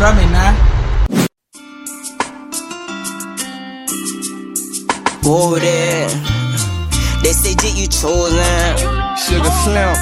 drumming, man. Boarded. They say that you chosen. Sugar Slim,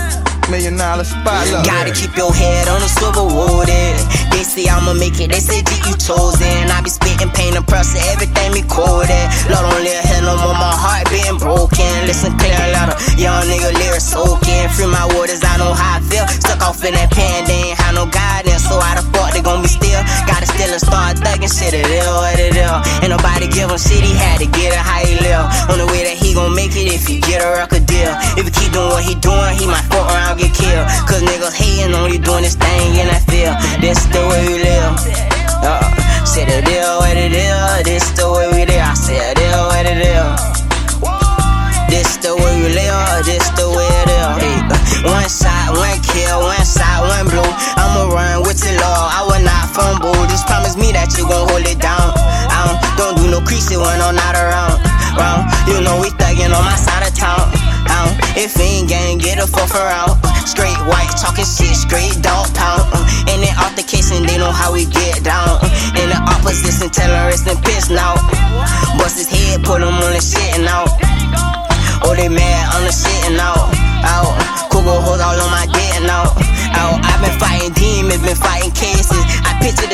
million dollar spotlight. Gotta keep your head on the swivel, wooded. They say I'ma make it, they say that you chosen. I be spitting pain and pressure, everything me quoted. Lord, don't let hell no more, my heart being broken. Listen, clear a lot of young nigga lyrics soaking. Free my waters, I know how I feel. Stuck off in that pen, they ain't had no guidance, so how the fuck they gon' be still? Gotta still and start thugging shit, it ill, what it ill. Ain't nobody give him shit, he had to get it how he live. On the way that he gon' make it if he get a record deal. If he keep doing what he doing, he might fuck around, get killed. Cause niggas hating on you doing this thing in that field. This the way we live. Uh, said it is what it is, this the way we live. I said it is what it is. This the way we live, this the way it is. One shot, one kill, one shot, one blow. Run with the law, I will not fumble. Just promise me that you gon' hold it down. I don't, don't do no creasy when I'm not around. Round, you know we thuggin' on my side of town. Um, if he ain't gang, get a fourth around. Straight white, talking shit, straight dog pound. Uh, and then altercation, they know how we get down. Uh, in the opposition, tell her it's in piss now.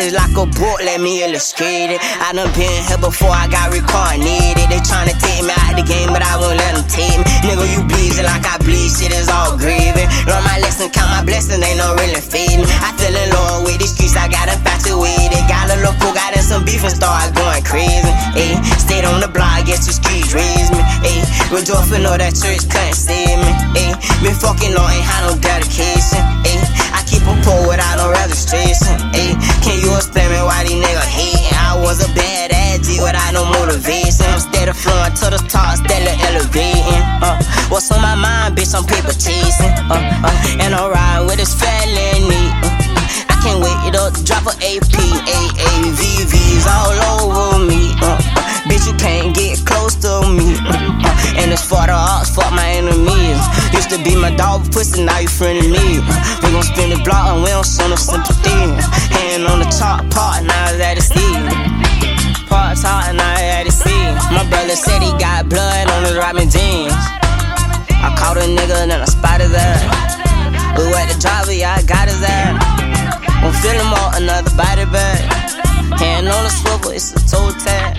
I picture this like a book, let me illustrate it. I done been here before I got reincarnated. They tryna take me out the game, but I won't let them take me. Nigga, you bleeding like I bleed, shit is all grieving. Learn my lesson, count my blessings, ain't no really fading. I feel in love with these streets, I got infatuated. Got a little got in some beef and started going crazy. Ayy, stayed on the block, guess the streets raised me. Ayy, rejoice for know that church couldn't save me. To the top, steady elevating. Uh, what's on my mind, bitch? I'm paper chasing. Uh, uh, and I'm riding with this felony. Uh, I can't wait to drop a AP, AAVVs all over me. Uh, uh, bitch, you can't get close to me. Uh, uh, and it's for the odds, fuck my enemies. Used to be my dog, pussy, now you friend of me. Uh, we gon' spin the block and we don't show no sympathy. Hand on the top part, now it's at the sea. Part top, now it's sea. Said he got blood on his Robin jeans. I caught a nigga and I spotted that. Who at the driver, yeah, I got his ass. Won't feel him all, another body bag. Hand on the swivel, it's a toe tag.